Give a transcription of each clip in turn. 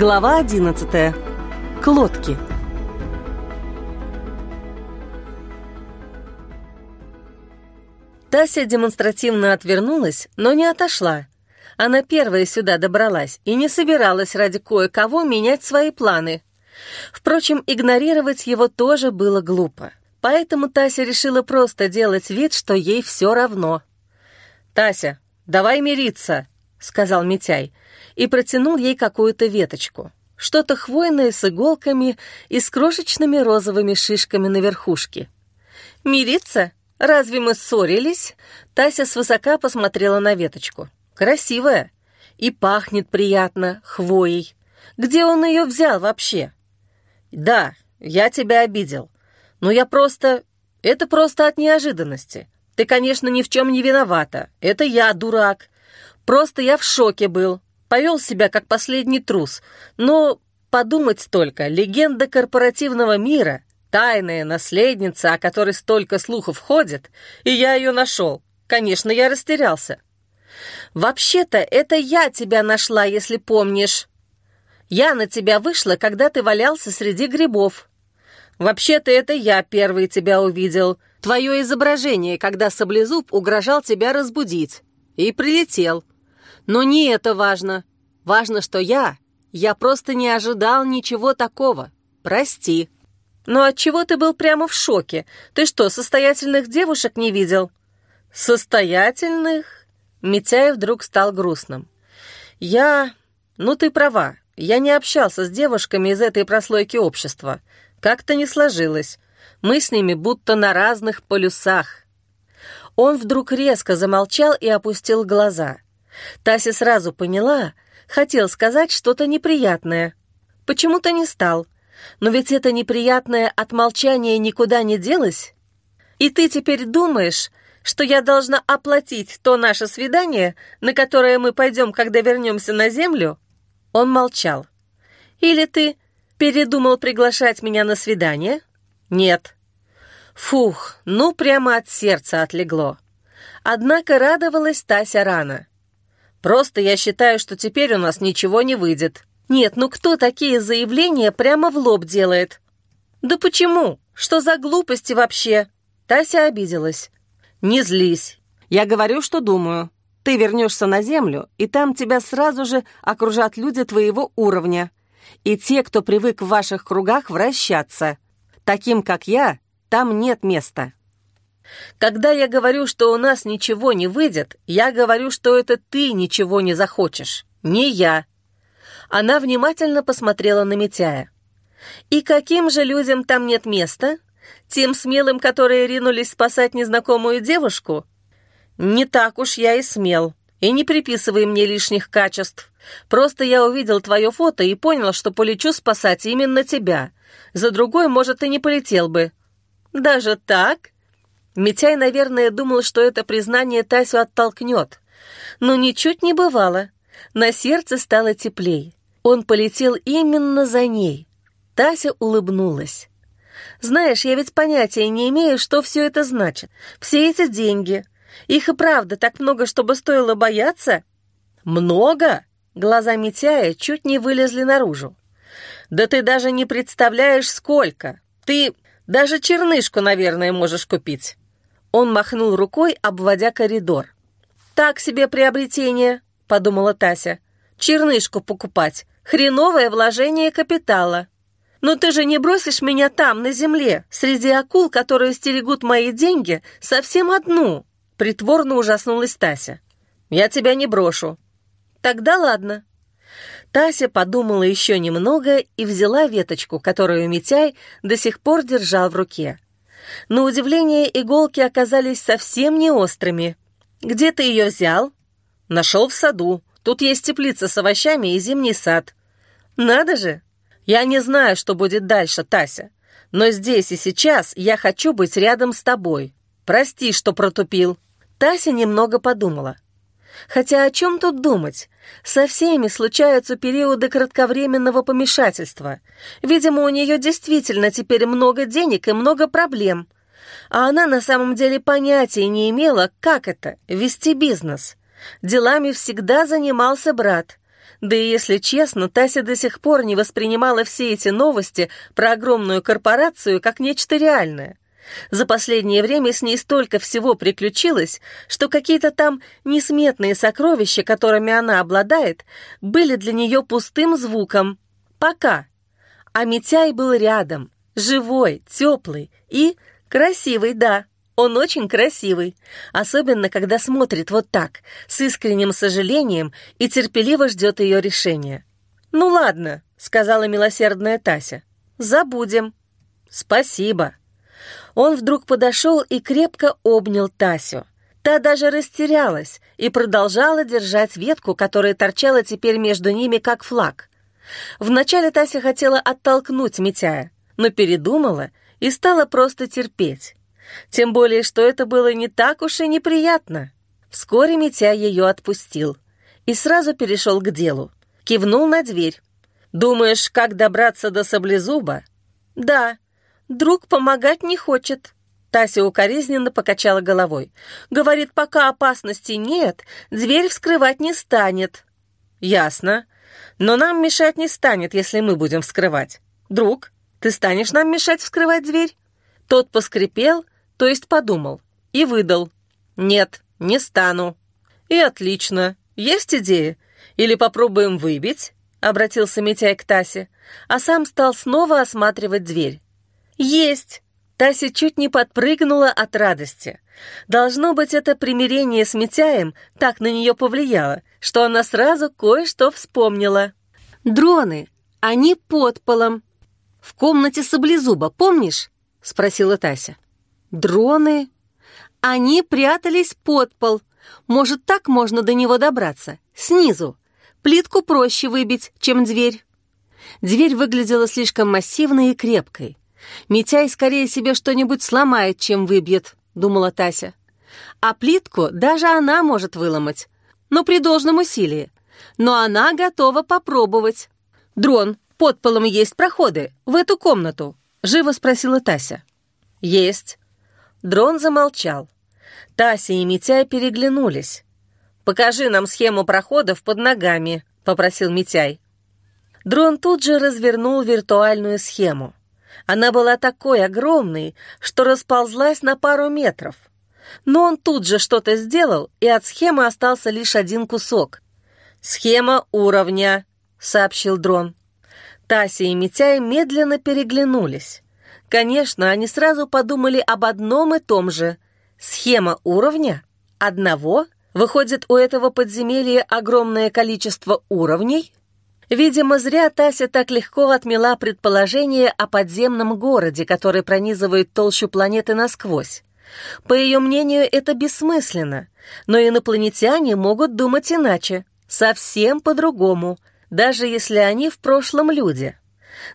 Глава 11. К лодке. Тася демонстративно отвернулась, но не отошла. Она первая сюда добралась и не собиралась ради кое-кого менять свои планы. Впрочем, игнорировать его тоже было глупо. Поэтому Тася решила просто делать вид, что ей все равно. «Тася, давай мириться», — сказал Митяй, и протянул ей какую-то веточку. Что-то хвойное с иголками и с крошечными розовыми шишками на верхушке. «Мириться? Разве мы ссорились?» Тася свысока посмотрела на веточку. «Красивая. И пахнет приятно, хвоей. Где он ее взял вообще?» «Да, я тебя обидел. Но я просто... Это просто от неожиданности. Ты, конечно, ни в чем не виновата. Это я, дурак. Просто я в шоке был. Повел себя как последний трус. Но подумать только, легенда корпоративного мира, тайная наследница, о которой столько слухов ходит, и я ее нашел. Конечно, я растерялся. Вообще-то это я тебя нашла, если помнишь. Я на тебя вышла, когда ты валялся среди грибов. Вообще-то это я первый тебя увидел. Твое изображение, когда Саблезуб угрожал тебя разбудить. И прилетел. Но не это важно. Важно, что я... Я просто не ожидал ничего такого. Прости. Но от чего ты был прямо в шоке? Ты что, состоятельных девушек не видел? Состоятельных? Митяев вдруг стал грустным. Я... Ну, ты права. Я не общался с девушками из этой прослойки общества. Как-то не сложилось. Мы с ними будто на разных полюсах. Он вдруг резко замолчал и опустил глаза. Тася сразу поняла, хотел сказать что-то неприятное. Почему-то не стал. Но ведь это неприятное от молчания никуда не делось. И ты теперь думаешь, что я должна оплатить то наше свидание, на которое мы пойдем, когда вернемся на землю?» Он молчал. «Или ты передумал приглашать меня на свидание?» «Нет». Фух, ну прямо от сердца отлегло. Однако радовалась Тася рано. Просто я считаю, что теперь у нас ничего не выйдет. Нет, ну кто такие заявления прямо в лоб делает? Да почему? Что за глупости вообще? Тася обиделась. Не злись. Я говорю, что думаю. Ты вернешься на землю, и там тебя сразу же окружат люди твоего уровня. И те, кто привык в ваших кругах вращаться. Таким, как я, там нет места. Когда я говорю, что у нас ничего не выйдет, я говорю, что это ты ничего не захочешь, не я. Она внимательно посмотрела на Митяя. И каким же людям там нет места? Тем смелым, которые ринулись спасать незнакомую девушку? Не так уж я и смел. И не приписывай мне лишних качеств. Просто я увидел твое фото и понял, что полечу спасать именно тебя. За другой, может, и не полетел бы. Даже так? Митяй, наверное, думал, что это признание Тасю оттолкнет. Но ничуть не бывало. На сердце стало теплей. Он полетел именно за ней. Тася улыбнулась. «Знаешь, я ведь понятия не имею, что все это значит. Все эти деньги. Их и правда так много, чтобы стоило бояться?» «Много?» Глаза Митяя чуть не вылезли наружу. «Да ты даже не представляешь, сколько! Ты даже чернышку, наверное, можешь купить!» Он махнул рукой, обводя коридор. «Так себе приобретение», — подумала Тася. «Чернышку покупать. Хреновое вложение капитала. Но ты же не бросишь меня там, на земле, среди акул, которые стерегут мои деньги, совсем одну!» Притворно ужаснулась Тася. «Я тебя не брошу». «Тогда ладно». Тася подумала еще немного и взяла веточку, которую Митяй до сих пор держал в руке. На удивление, иголки оказались совсем не острыми. «Где ты ее взял?» «Нашел в саду. Тут есть теплица с овощами и зимний сад». «Надо же! Я не знаю, что будет дальше, Тася. Но здесь и сейчас я хочу быть рядом с тобой. Прости, что протупил». Тася немного подумала. Хотя о чем тут думать? Со всеми случаются периоды кратковременного помешательства. Видимо, у нее действительно теперь много денег и много проблем. А она на самом деле понятия не имела, как это — вести бизнес. Делами всегда занимался брат. Да и если честно, Тася до сих пор не воспринимала все эти новости про огромную корпорацию как нечто реальное. За последнее время с ней столько всего приключилось, что какие-то там несметные сокровища, которыми она обладает, были для нее пустым звуком. Пока. А Митяй был рядом, живой, теплый и красивый, да. Он очень красивый, особенно когда смотрит вот так, с искренним сожалением и терпеливо ждет ее решения. «Ну ладно», — сказала милосердная Тася, — «забудем». «Спасибо». Он вдруг подошел и крепко обнял Тасю. Та даже растерялась и продолжала держать ветку, которая торчала теперь между ними, как флаг. Вначале Тася хотела оттолкнуть Митяя, но передумала и стала просто терпеть. Тем более, что это было не так уж и неприятно. Вскоре Митя ее отпустил и сразу перешел к делу. Кивнул на дверь. «Думаешь, как добраться до саблезуба?» «Да. Друг помогать не хочет». Тася укоризненно покачала головой. «Говорит, пока опасности нет, дверь вскрывать не станет». «Ясно. Но нам мешать не станет, если мы будем вскрывать. Друг, ты станешь нам мешать вскрывать дверь?» Тот поскрипел, то есть подумал, и выдал. «Нет, не стану». «И отлично. Есть идея? Или попробуем выбить?» — обратился Митяй к Тасе, а сам стал снова осматривать дверь. «Есть!» Тася чуть не подпрыгнула от радости. Должно быть, это примирение с Митяем так на нее повлияло, что она сразу кое-что вспомнила. «Дроны! Они под полом!» «В комнате саблезуба, помнишь?» — спросила Тася. Дроны? Они прятались под пол. Может, так можно до него добраться? Снизу. Плитку проще выбить, чем дверь. Дверь выглядела слишком массивной и крепкой. Митяй скорее себе что-нибудь сломает, чем выбьет, думала Тася. А плитку даже она может выломать, но при должном усилии. Но она готова попробовать. «Дрон, под полом есть проходы, в эту комнату?» — живо спросила Тася. «Есть. Дрон замолчал. Тася и Митяй переглянулись. «Покажи нам схему проходов под ногами», — попросил Митяй. Дрон тут же развернул виртуальную схему. Она была такой огромной, что расползлась на пару метров. Но он тут же что-то сделал, и от схемы остался лишь один кусок. «Схема уровня», — сообщил дрон. Тася и Митяй медленно переглянулись. Конечно, они сразу подумали об одном и том же. Схема уровня? Одного? Выходит, у этого подземелья огромное количество уровней? Видимо, зря Тася так легко отмела предположение о подземном городе, который пронизывает толщу планеты насквозь. По ее мнению, это бессмысленно, но инопланетяне могут думать иначе, совсем по-другому, даже если они в прошлом люди.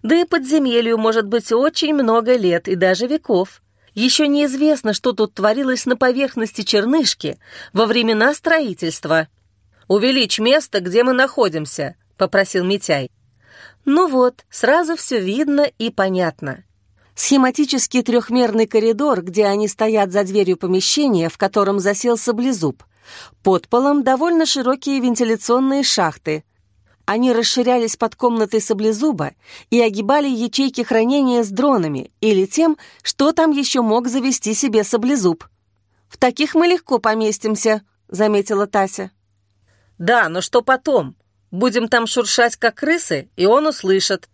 Да и подземелью может быть очень много лет и даже веков. Еще неизвестно, что тут творилось на поверхности чернышки во времена строительства. «Увеличь место, где мы находимся», — попросил Митяй. Ну вот, сразу все видно и понятно. Схематический трехмерный коридор, где они стоят за дверью помещения, в котором засел саблезуб. Под полом довольно широкие вентиляционные шахты — они расширялись под комнатой саблезуба и огибали ячейки хранения с дронами или тем, что там еще мог завести себе саблезуб. «В таких мы легко поместимся», — заметила Тася. «Да, но что потом? Будем там шуршать, как крысы, и он услышит.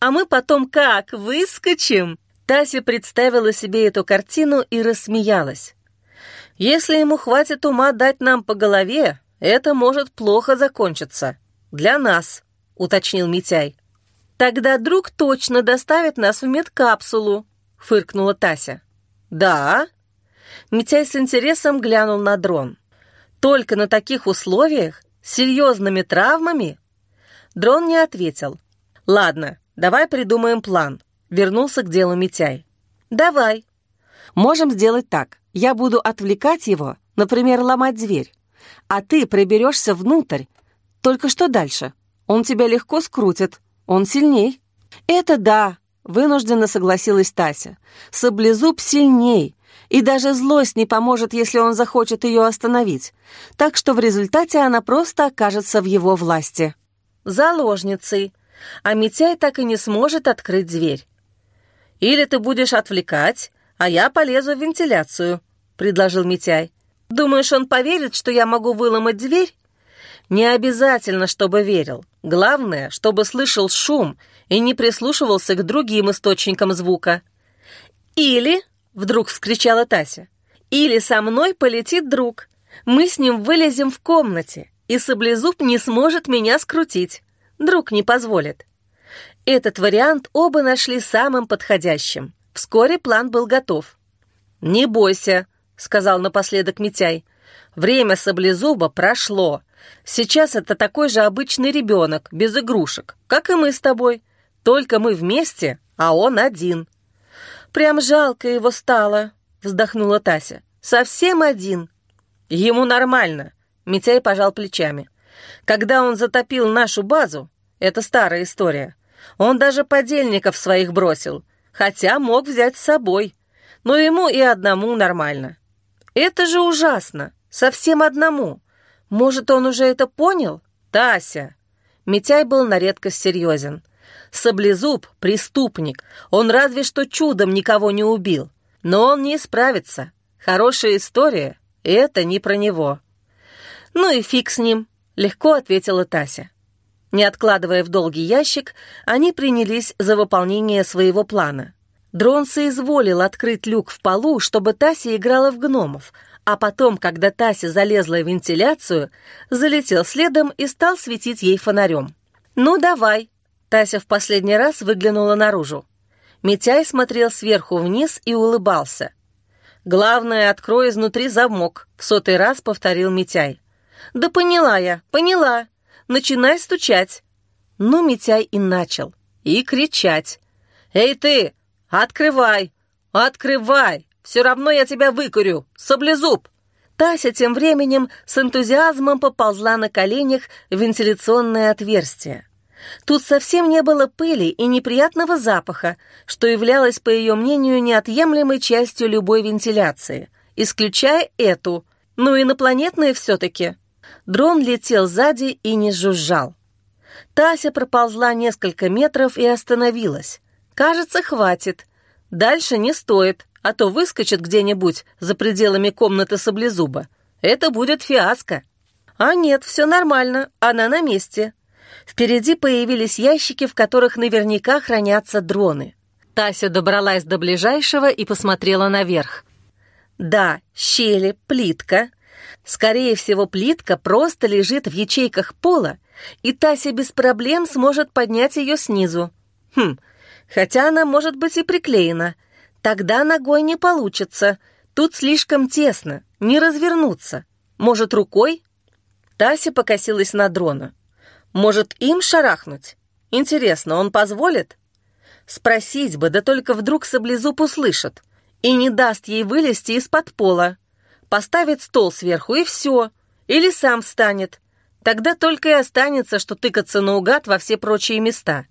А мы потом как, выскочим?» Тася представила себе эту картину и рассмеялась. «Если ему хватит ума дать нам по голове, это может плохо закончиться». «Для нас», — уточнил Митяй. «Тогда друг точно доставит нас в медкапсулу», — фыркнула Тася. «Да?» Митяй с интересом глянул на дрон. «Только на таких условиях? Серьезными травмами?» Дрон не ответил. «Ладно, давай придумаем план», — вернулся к делу Митяй. «Давай». «Можем сделать так. Я буду отвлекать его, например, ломать дверь, а ты приберешься внутрь только что дальше? Он тебя легко скрутит. Он сильней». «Это да», — вынужденно согласилась Тася. «Саблезуб сильней, и даже злость не поможет, если он захочет ее остановить. Так что в результате она просто окажется в его власти». заложницей, а Митяй так и не сможет открыть дверь. «Или ты будешь отвлекать, а я полезу в вентиляцию», — предложил Митяй. «Думаешь, он поверит, что я могу выломать дверь?» «Не обязательно, чтобы верил. Главное, чтобы слышал шум и не прислушивался к другим источникам звука». «Или», — вдруг вскричала Тася, «или со мной полетит друг. Мы с ним вылезем в комнате, и саблезуб не сможет меня скрутить. Друг не позволит». Этот вариант оба нашли самым подходящим. Вскоре план был готов. «Не бойся», — сказал напоследок Митяй. «Время саблезуба прошло. Сейчас это такой же обычный ребенок, без игрушек, как и мы с тобой. Только мы вместе, а он один». «Прям жалко его стало», — вздохнула Тася. «Совсем один». «Ему нормально», — Митяй пожал плечами. «Когда он затопил нашу базу, это старая история, он даже подельников своих бросил, хотя мог взять с собой. Но ему и одному нормально. Это же ужасно, совсем одному. Может, он уже это понял? Тася!» Митяй был на редкость серьезен. Саблезуб — преступник. Он разве что чудом никого не убил. Но он не исправится. Хорошая история — это не про него. «Ну и фиг с ним», — легко ответила Тася. Не откладывая в долгий ящик, они принялись за выполнение своего плана. Дрон соизволил открыть люк в полу, чтобы Тася играла в гномов, а потом, когда Тася залезла в вентиляцию, залетел следом и стал светить ей фонарем. «Ну, давай!» Тася в последний раз выглянула наружу. Митяй смотрел сверху вниз и улыбался. «Главное, открой изнутри замок», — в сотый раз повторил Митяй. «Да поняла я, поняла. Начинай стучать». Ну, Митяй и начал. И кричать. «Эй ты, открывай! Открывай! Все равно я тебя выкурю! Саблезуб!» Тася тем временем с энтузиазмом поползла на коленях в вентиляционное отверстие. Тут совсем не было пыли и неприятного запаха, что являлось, по ее мнению, неотъемлемой частью любой вентиляции, исключая эту, ну инопланетные все-таки. Дрон летел сзади и не жужжал. Тася проползла несколько метров и остановилась. Кажется, хватит. Дальше не стоит, а то выскочит где-нибудь за пределами комнаты саблезуба. Это будет фиаско. А нет, все нормально, она на месте. Впереди появились ящики, в которых наверняка хранятся дроны. Тася добралась до ближайшего и посмотрела наверх. Да, щели, плитка. Скорее всего, плитка просто лежит в ячейках пола, и Тася без проблем сможет поднять ее снизу. Хм, хотя она может быть и приклеена. Тогда ногой не получится. Тут слишком тесно, не развернуться. Может, рукой? Тася покосилась на дрона. Может, им шарахнуть? Интересно, он позволит? Спросить бы, да только вдруг саблезуб услышит и не даст ей вылезти из-под пола. Поставит стол сверху и все. Или сам встанет. Тогда только и останется, что тыкаться наугад во все прочие места.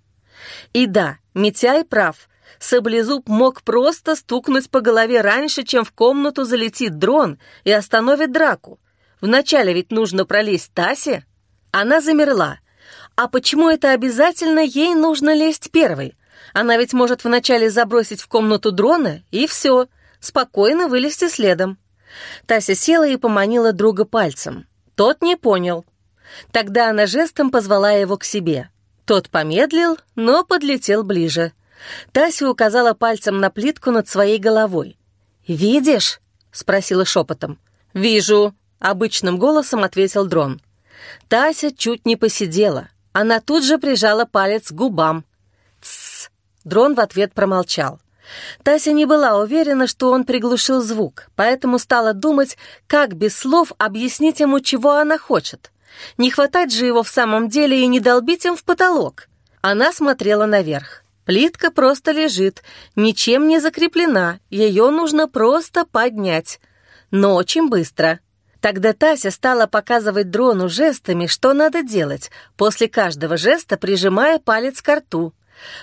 И да, Митяй прав. Саблезуб мог просто стукнуть по голове раньше, чем в комнату залетит дрон и остановит драку. Вначале ведь нужно пролезть Тасе. Она замерла, а почему это обязательно ей нужно лезть первой? Она ведь может вначале забросить в комнату дрона, и все, спокойно вылезти следом. Тася села и поманила друга пальцем. Тот не понял. Тогда она жестом позвала его к себе. Тот помедлил, но подлетел ближе. Тася указала пальцем на плитку над своей головой. «Видишь?» — спросила шепотом. «Вижу», — обычным голосом ответил дрон. Тася чуть не посидела. Она тут же прижала палец к губам. «Тссс!» Дрон в ответ промолчал. Тася не была уверена, что он приглушил звук, поэтому стала думать, как без слов объяснить ему, чего она хочет. Не хватать же его в самом деле и не долбить им в потолок. Она смотрела наверх. Плитка просто лежит, ничем не закреплена, ее нужно просто поднять. Но очень быстро. Тогда Тася стала показывать дрону жестами, что надо делать, после каждого жеста прижимая палец к рту.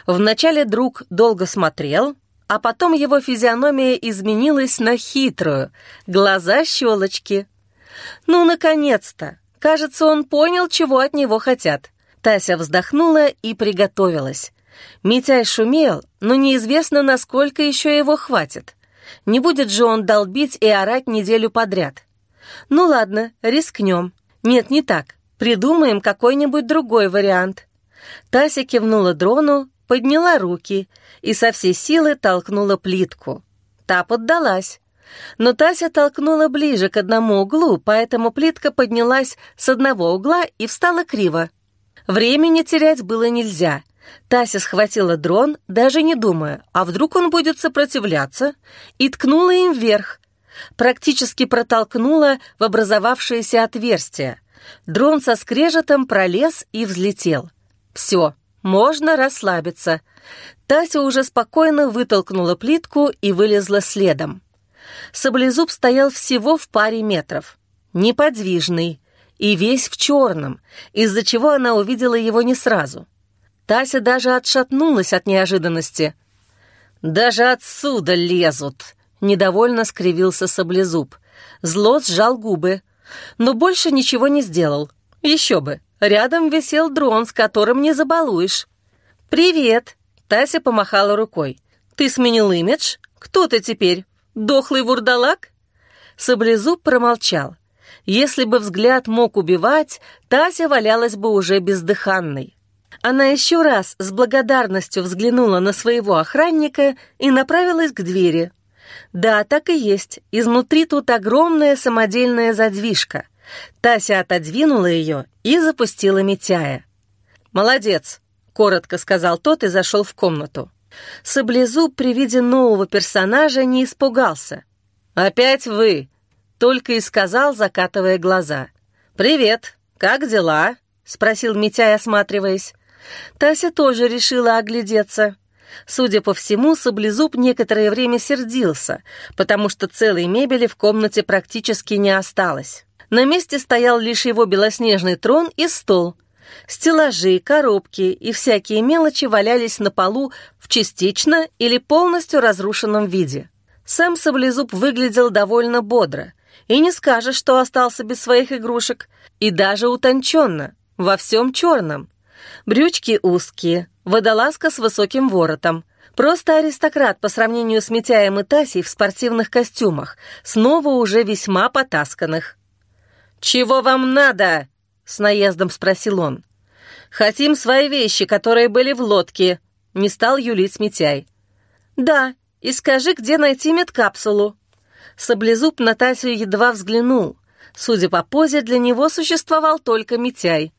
Вначале друг долго смотрел, а потом его физиономия изменилась на хитрую, глаза щелочки. Ну, наконец-то! Кажется, он понял, чего от него хотят. Тася вздохнула и приготовилась. Митяй шумел, но неизвестно, насколько еще его хватит. Не будет же он долбить и орать неделю подряд. Ну ладно, рискнем. Нет, не так. Придумаем какой-нибудь другой вариант. Тася кивнула дрону, подняла руки и со всей силы толкнула плитку. Та поддалась. Но Тася толкнула ближе к одному углу, поэтому плитка поднялась с одного угла и встала криво. Времени терять было нельзя. Тася схватила дрон, даже не думая, а вдруг он будет сопротивляться, и ткнула им вверх. Практически протолкнула в образовавшееся отверстие. Дрон со скрежетом пролез и взлетел. Все, можно расслабиться. Тася уже спокойно вытолкнула плитку и вылезла следом. Саблезуб стоял всего в паре метров. Неподвижный и весь в черном, из-за чего она увидела его не сразу. Тася даже отшатнулась от неожиданности. «Даже отсюда лезут!» — недовольно скривился Саблезуб. Зло сжал губы, но больше ничего не сделал. Еще бы, рядом висел дрон, с которым не забалуешь. «Привет!» — Тася помахала рукой. «Ты сменил имидж? Кто ты теперь? Дохлый вурдалак?» Саблезуб промолчал. Если бы взгляд мог убивать, Тася валялась бы уже бездыханной. Она еще раз с благодарностью взглянула на своего охранника и направилась к двери. Да, так и есть. Изнутри тут огромная самодельная задвижка. Тася отодвинула ее и запустила Митяя. «Молодец», — коротко сказал тот и зашел в комнату. Саблезуб при виде нового персонажа не испугался. «Опять вы!» — только и сказал, закатывая глаза. «Привет! Как дела?» — спросил Митяй, осматриваясь. Тася тоже решила оглядеться. Судя по всему, Саблезуб некоторое время сердился, потому что целой мебели в комнате практически не осталось. На месте стоял лишь его белоснежный трон и стол. Стеллажи, коробки и всякие мелочи валялись на полу в частично или полностью разрушенном виде. Сам Саблезуб выглядел довольно бодро, и не скажешь, что остался без своих игрушек, и даже утонченно, во всем черном. Брючки узкие, водолазка с высоким воротом. Просто аристократ по сравнению с Митяем и Тасей в спортивных костюмах, снова уже весьма потасканных. «Чего вам надо?» — с наездом спросил он. «Хотим свои вещи, которые были в лодке», — не стал юлить Митяй. «Да, и скажи, где найти медкапсулу». Саблезуб на Тасю едва взглянул. Судя по позе, для него существовал только Митяй.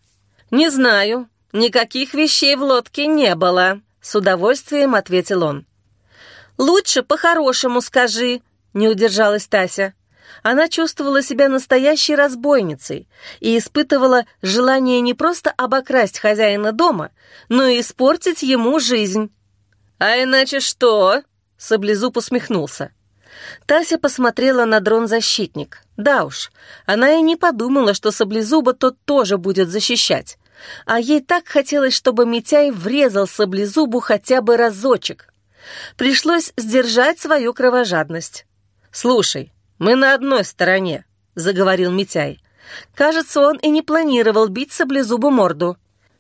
«Не знаю, никаких вещей в лодке не было», — с удовольствием ответил он. «Лучше по-хорошему скажи», — не удержалась Тася. Она чувствовала себя настоящей разбойницей и испытывала желание не просто обокрасть хозяина дома, но и испортить ему жизнь. «А иначе что?» — Саблезуб усмехнулся. Тася посмотрела на дрон-защитник. Да уж, она и не подумала, что Саблезуба тот тоже будет защищать. А ей так хотелось, чтобы Митяй врезал Саблезубу хотя бы разочек. Пришлось сдержать свою кровожадность. «Слушай, мы на одной стороне», — заговорил Митяй. Кажется, он и не планировал бить Саблезубу морду.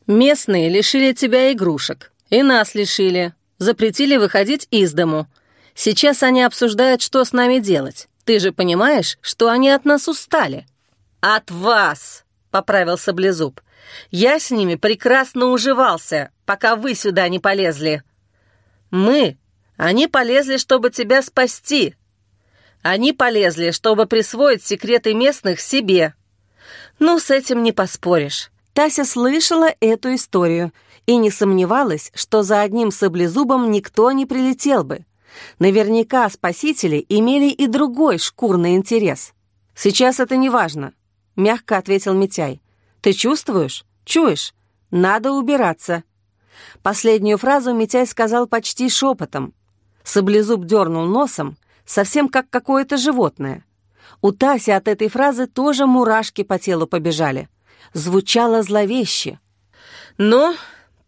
«Местные лишили тебя игрушек. И нас лишили. Запретили выходить из дому. Сейчас они обсуждают, что с нами делать. Ты же понимаешь, что они от нас устали». «От вас!» — поправил Саблезуб. «Я с ними прекрасно уживался, пока вы сюда не полезли». «Мы? Они полезли, чтобы тебя спасти. Они полезли, чтобы присвоить секреты местных себе». «Ну, с этим не поспоришь». Тася слышала эту историю и не сомневалась, что за одним саблезубом никто не прилетел бы. Наверняка спасители имели и другой шкурный интерес. «Сейчас это не важно», — мягко ответил Митяй. «Ты чувствуешь? Чуешь? Надо убираться». Последнюю фразу Митяй сказал почти шепотом. Саблезуб дернул носом, совсем как какое-то животное. У Таси от этой фразы тоже мурашки по телу побежали. Звучало зловеще. «Ну,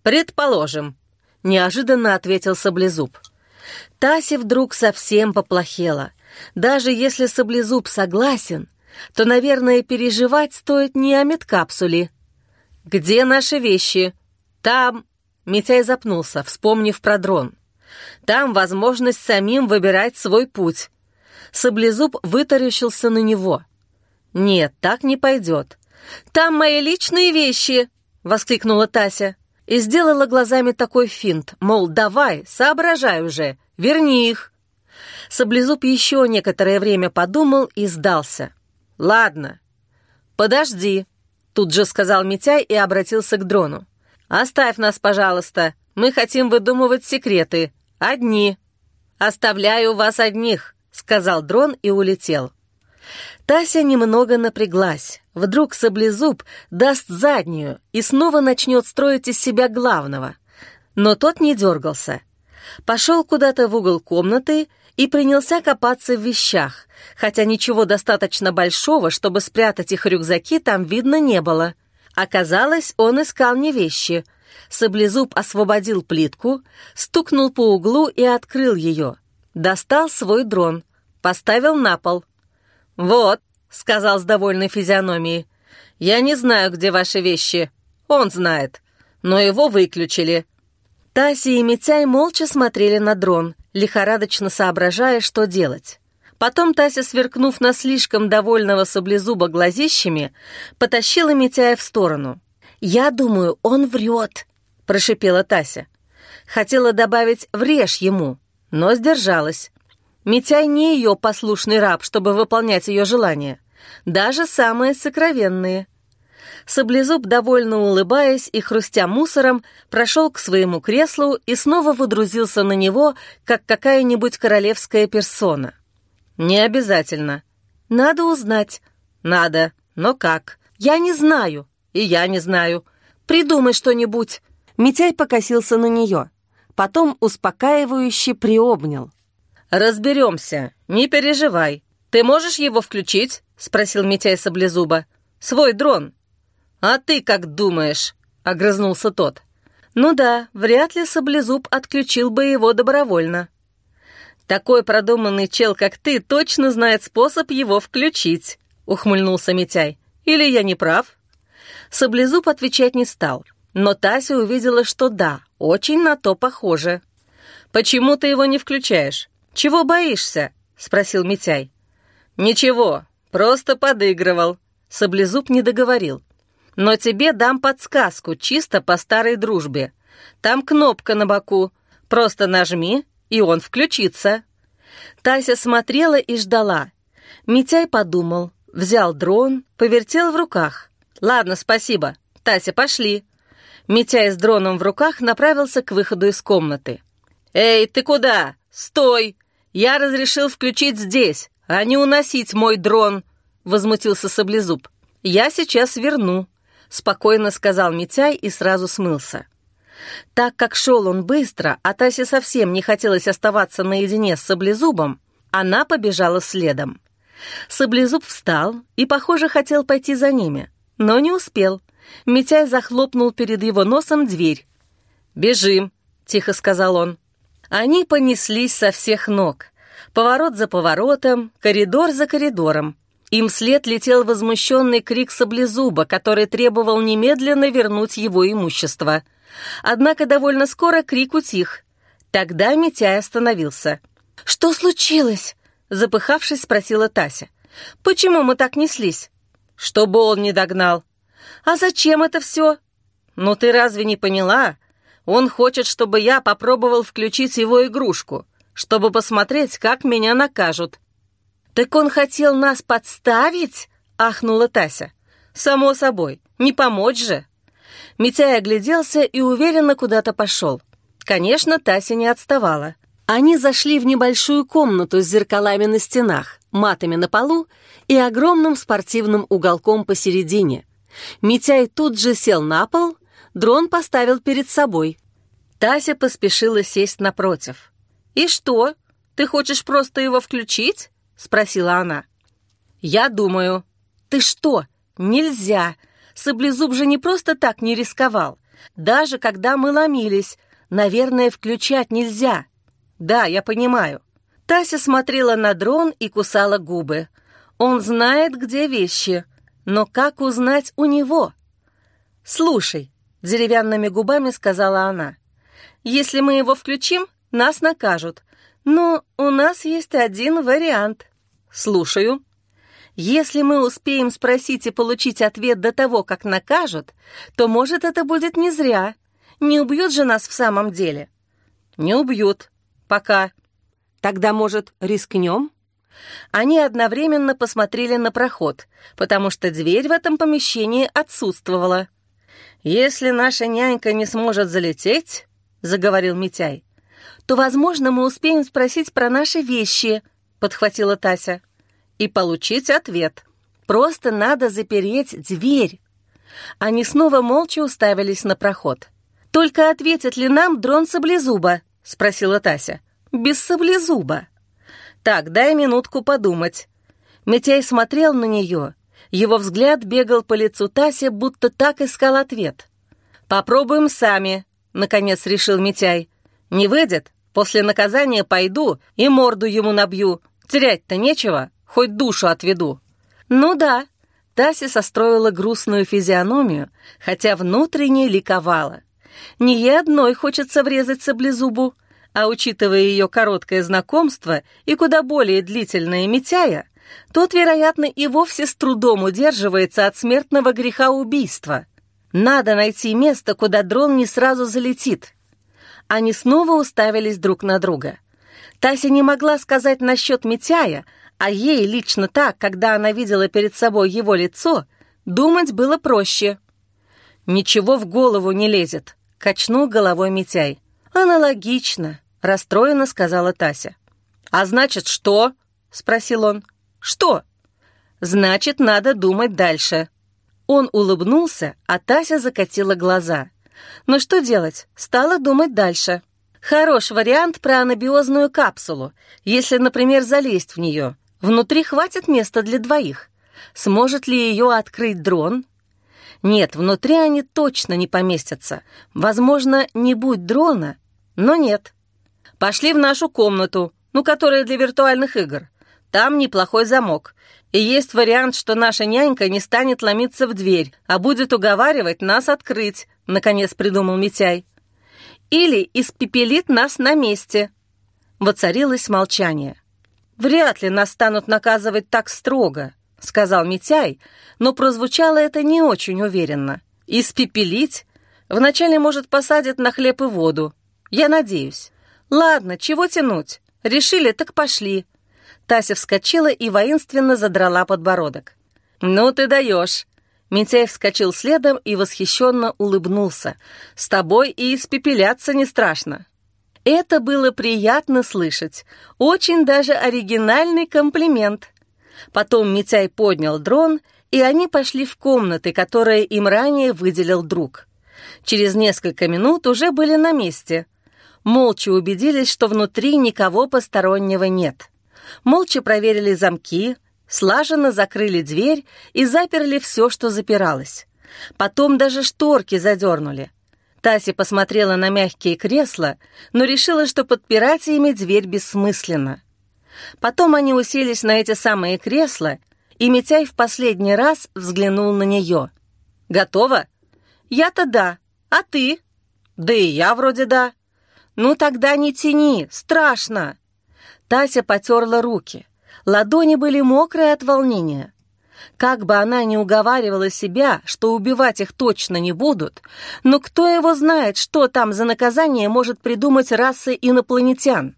предположим», — неожиданно ответил Саблезуб. Тасе вдруг совсем поплохело. Даже если Саблезуб согласен, то, наверное, переживать стоит не о медкапсуле. «Где наши вещи?» «Там...» Митяй запнулся, вспомнив про дрон. «Там возможность самим выбирать свой путь». Саблезуб вытаращился на него. «Нет, так не пойдет. Там мои личные вещи!» — воскликнула Тася. И сделала глазами такой финт, мол, давай, соображай уже, верни их. Саблезуб еще некоторое время подумал и сдался. «Ладно». «Подожди», — тут же сказал Митяй и обратился к дрону. «Оставь нас, пожалуйста. Мы хотим выдумывать секреты. Одни». «Оставляю вас одних», — сказал дрон и улетел. Тася немного напряглась. Вдруг саблезуб даст заднюю и снова начнет строить из себя главного. Но тот не дергался. Пошел куда-то в угол комнаты и принялся копаться в вещах, хотя ничего достаточно большого, чтобы спрятать их рюкзаки, там видно не было. Оказалось, он искал не вещи. Саблезуб освободил плитку, стукнул по углу и открыл ее. Достал свой дрон, поставил на пол. «Вот», — сказал с довольной физиономией, — «я не знаю, где ваши вещи. Он знает. Но его выключили». Тася и Митяй молча смотрели на дрон, лихорадочно соображая, что делать. Потом Тася, сверкнув на слишком довольного саблезуба глазищами, потащила Митяя в сторону. «Я думаю, он врет», — прошипела Тася. Хотела добавить «врежь ему», но сдержалась. Митяй не ее послушный раб, чтобы выполнять ее желания, даже самые сокровенные. Саблезуб, довольно улыбаясь и хрустя мусором, прошел к своему креслу и снова выдрузился на него, как какая-нибудь королевская персона. «Не обязательно. Надо узнать. Надо. Но как? Я не знаю. И я не знаю. Придумай что-нибудь». Митяй покосился на нее. Потом успокаивающе приобнял. «Разберемся. Не переживай. Ты можешь его включить?» — спросил Митяй Саблезуба. «Свой дрон». «А ты как думаешь?» — огрызнулся тот. «Ну да, вряд ли Саблезуб отключил бы его добровольно». «Такой продуманный чел, как ты, точно знает способ его включить», — ухмыльнулся Митяй. «Или я не прав?» Саблезуб отвечать не стал, но Тася увидела, что да, очень на то похоже. «Почему ты его не включаешь? Чего боишься?» — спросил Митяй. «Ничего, просто подыгрывал», — Саблезуб не договорил. «Но тебе дам подсказку, чисто по старой дружбе. Там кнопка на боку. Просто нажми, и он включится». Тася смотрела и ждала. Митяй подумал, взял дрон, повертел в руках. «Ладно, спасибо. Тася, пошли». Митяй с дроном в руках направился к выходу из комнаты. «Эй, ты куда? Стой! Я разрешил включить здесь, а не уносить мой дрон!» Возмутился Саблезуб. «Я сейчас верну», — спокойно сказал Митяй и сразу смылся. Так как шел он быстро, а Тасе совсем не хотелось оставаться наедине с Саблезубом, она побежала следом. Саблезуб встал и, похоже, хотел пойти за ними, но не успел. Митяй захлопнул перед его носом дверь. «Бежим», — тихо сказал он. Они понеслись со всех ног. Поворот за поворотом, коридор за коридором. Им вслед летел возмущенный крик Саблезуба, который требовал немедленно вернуть его имущество — Однако довольно скоро крик утих. Тогда Митяй остановился. «Что случилось?» — запыхавшись, спросила Тася. «Почему мы так неслись?» «Чтобы он не догнал». «А зачем это все?» «Ну ты разве не поняла? Он хочет, чтобы я попробовал включить его игрушку, чтобы посмотреть, как меня накажут». «Так он хотел нас подставить?» — ахнула Тася. «Само собой, не помочь же». Митяй огляделся и уверенно куда-то пошел. Конечно, Тася не отставала. Они зашли в небольшую комнату с зеркалами на стенах, матами на полу и огромным спортивным уголком посередине. Митяй тут же сел на пол, дрон поставил перед собой. Тася поспешила сесть напротив. «И что, ты хочешь просто его включить?» — спросила она. «Я думаю». «Ты что? Нельзя!» Саблезуб же не просто так не рисковал. Даже когда мы ломились, наверное, включать нельзя. Да, я понимаю. Тася смотрела на дрон и кусала губы. Он знает, где вещи, но как узнать у него? «Слушай», — деревянными губами сказала она, «если мы его включим, нас накажут. Но у нас есть один вариант». «Слушаю». «Если мы успеем спросить и получить ответ до того, как накажут, то, может, это будет не зря. Не убьют же нас в самом деле?» «Не убьют. Пока». «Тогда, может, рискнем?» Они одновременно посмотрели на проход, потому что дверь в этом помещении отсутствовала. «Если наша нянька не сможет залететь», — заговорил Митяй, «то, возможно, мы успеем спросить про наши вещи», — подхватила Тася, «и получить ответ. Просто надо запереть дверь». Они снова молча уставились на проход. «Только ответит ли нам дрон Саблезуба?» — спросила Тася. «Без Саблезуба». «Так, дай минутку подумать». Митяй смотрел на нее. Его взгляд бегал по лицу Таси, будто так искал ответ. «Попробуем сами», — наконец решил Митяй. «Не выйдет? После наказания пойду и морду ему набью. Терять-то нечего, хоть душу отведу». «Ну да», — Тася состроила грустную физиономию, хотя внутренне ликовала. «Не ей одной хочется врезать саблезубу, а учитывая ее короткое знакомство и куда более длительное Митяя, тот, вероятно, и вовсе с трудом удерживается от смертного греха убийства. Надо найти место, куда дрон не сразу залетит. Они снова уставились друг на друга. Тася не могла сказать насчет Митяя, а ей лично так, когда она видела перед собой его лицо, думать было проще. «Ничего в голову не лезет», — качнул головой Митяй. «Аналогично», — расстроенно сказала Тася. «А значит, что?» — спросил он. «Что?» «Значит, надо думать дальше». Он улыбнулся, а Тася закатила глаза. Но что делать? Стала думать дальше. Хорош вариант про анабиозную капсулу, если, например, залезть в нее. Внутри хватит места для двоих. Сможет ли ее открыть дрон? Нет, внутри они точно не поместятся. Возможно, не будь дрона, но нет. Пошли в нашу комнату, ну, которая для виртуальных игр. Там неплохой замок. И есть вариант, что наша нянька не станет ломиться в дверь, а будет уговаривать нас открыть, наконец придумал Митяй. Или испепелит нас на месте. Воцарилось молчание. Вряд ли нас станут наказывать так строго, сказал Митяй, но прозвучало это не очень уверенно. Испепелить? Вначале, может, посадят на хлеб и воду. Я надеюсь. Ладно, чего тянуть? Решили, так пошли. Тася вскочила и воинственно задрала подбородок. «Ну ты даешь!» Митяй вскочил следом и восхищенно улыбнулся. «С тобой и испепеляться не страшно». Это было приятно слышать. Очень даже оригинальный комплимент. Потом Митяй поднял дрон, и они пошли в комнаты, которые им ранее выделил друг. Через несколько минут уже были на месте. Молча убедились, что внутри никого постороннего нет молча проверили замки, слаженно закрыли дверь и заперли все, что запиралось. Потом даже шторки задернули. Тася посмотрела на мягкие кресла, но решила, что подпирать ими дверь бессмысленно. Потом они уселись на эти самые кресла, и Митяй в последний раз взглянул на нее. «Готова?» «Я-то да. А ты?» «Да и я вроде да». «Ну тогда не тяни, страшно!» Тася потерла руки. Ладони были мокрые от волнения. Как бы она ни уговаривала себя, что убивать их точно не будут, но кто его знает, что там за наказание может придумать раса инопланетян?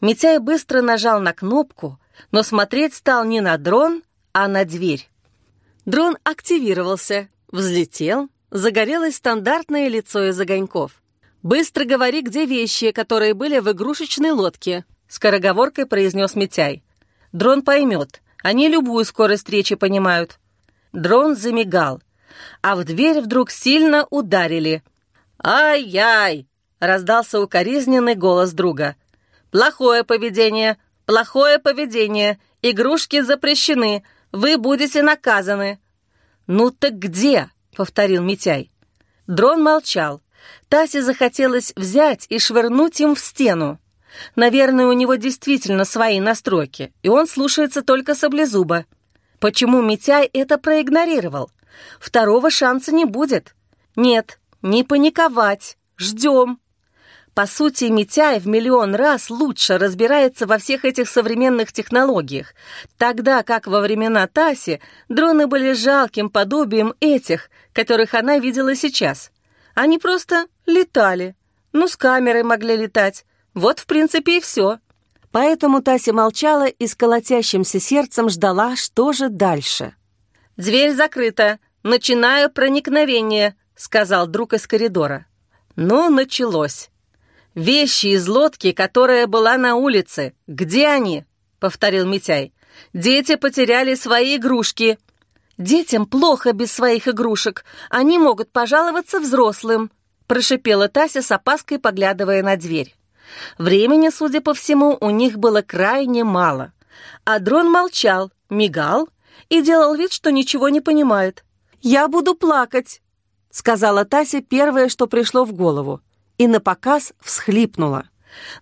Митяй быстро нажал на кнопку, но смотреть стал не на дрон, а на дверь. Дрон активировался, взлетел, загорелось стандартное лицо из огоньков. «Быстро говори, где вещи, которые были в игрушечной лодке», — скороговоркой произнес Митяй. «Дрон поймет. Они любую скорость речи понимают». Дрон замигал, а в дверь вдруг сильно ударили. «Ай-яй!» — раздался укоризненный голос друга. «Плохое поведение! Плохое поведение! Игрушки запрещены! Вы будете наказаны!» «Ну так где?» — повторил Митяй. Дрон молчал. Тасе захотелось взять и швырнуть им в стену. Наверное, у него действительно свои настройки, и он слушается только саблезуба. По Почему Митяй это проигнорировал? Второго шанса не будет. Нет, не паниковать. Ждем. По сути, Митяй в миллион раз лучше разбирается во всех этих современных технологиях, тогда как во времена Таси дроны были жалким подобием этих, которых она видела сейчас. Они просто летали. Ну, с камерой могли летать. Вот, в принципе, и все. Поэтому Тася молчала и с колотящимся сердцем ждала, что же дальше. «Дверь закрыта. Начинаю проникновение», — сказал друг из коридора. Ну, началось. «Вещи из лодки, которая была на улице. Где они?» — повторил Митяй. «Дети потеряли свои игрушки». «Детям плохо без своих игрушек. Они могут пожаловаться взрослым», — прошипела Тася с опаской, поглядывая на дверь. Времени, судя по всему, у них было крайне мало. А дрон молчал, мигал и делал вид, что ничего не понимает. «Я буду плакать», — сказала Тася первое, что пришло в голову и на показ всхлипнула.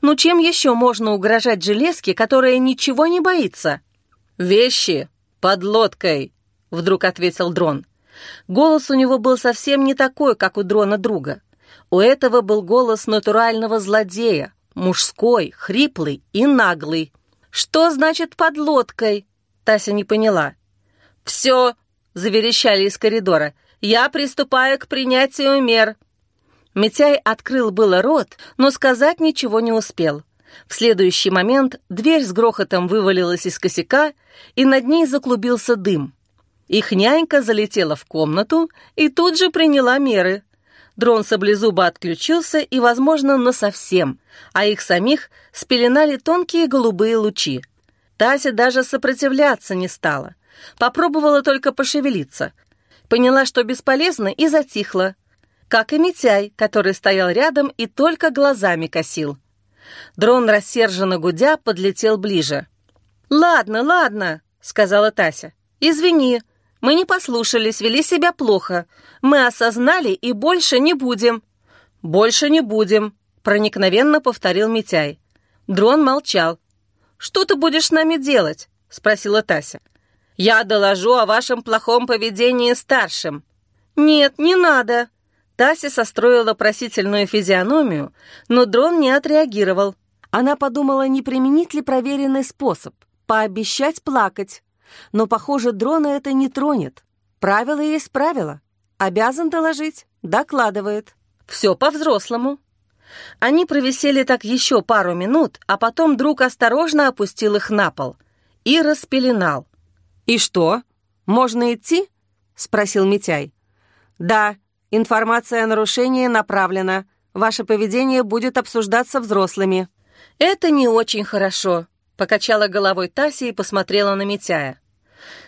«Ну чем еще можно угрожать железке, которая ничего не боится?» «Вещи под лодкой», — вдруг ответил дрон. Голос у него был совсем не такой, как у дрона друга. У этого был голос натурального злодея, мужской, хриплый и наглый. «Что значит под лодкой?» Тася не поняла. «Все!» — заверещали из коридора. «Я приступаю к принятию мер. Митяй открыл было рот, но сказать ничего не успел. В следующий момент дверь с грохотом вывалилась из косяка, и над ней заклубился дым. Их нянька залетела в комнату и тут же приняла меры. Дрон саблезуба отключился и, возможно, насовсем, а их самих спеленали тонкие голубые лучи. Тася даже сопротивляться не стала. Попробовала только пошевелиться. Поняла, что бесполезно, и затихла, как и Митяй, который стоял рядом и только глазами косил. Дрон, рассерженно гудя, подлетел ближе. «Ладно, ладно», — сказала Тася. «Извини, мы не послушались, вели себя плохо. Мы осознали и больше не будем». «Больше не будем», — проникновенно повторил Митяй. Дрон молчал. «Что ты будешь с нами делать?» — спросила Тася. «Я доложу о вашем плохом поведении старшим». «Нет, не надо», Тася состроила просительную физиономию, но дрон не отреагировал. Она подумала, не применить ли проверенный способ — пообещать плакать. Но, похоже, дрона это не тронет. Правило есть правило. Обязан доложить, докладывает. Все по-взрослому. Они провисели так еще пару минут, а потом друг осторожно опустил их на пол и распеленал. «И что, можно идти?» — спросил Митяй. «Да, Информация о нарушении направлена. Ваше поведение будет обсуждаться взрослыми». «Это не очень хорошо», — покачала головой Тася и посмотрела на Митяя.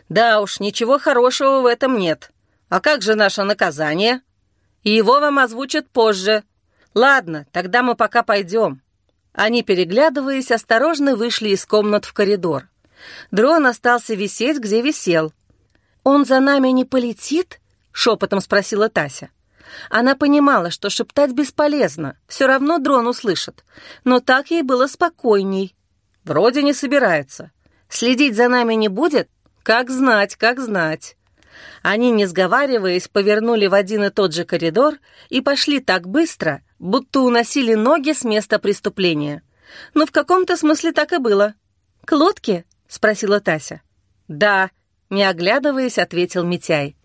«Да уж, ничего хорошего в этом нет. А как же наше наказание?» «И его вам озвучат позже. Ладно, тогда мы пока пойдем». Они, переглядываясь, осторожно вышли из комнат в коридор. Дрон остался висеть, где висел. «Он за нами не полетит?» — шепотом спросила Тася. Она понимала, что шептать бесполезно, все равно дрон услышит, но так ей было спокойней. Вроде не собирается. Следить за нами не будет? Как знать, как знать. Они, не сговариваясь, повернули в один и тот же коридор и пошли так быстро, будто уносили ноги с места преступления. Но в каком-то смысле так и было. «К лодке?» — спросила Тася. «Да», — не оглядываясь, ответил Митяй.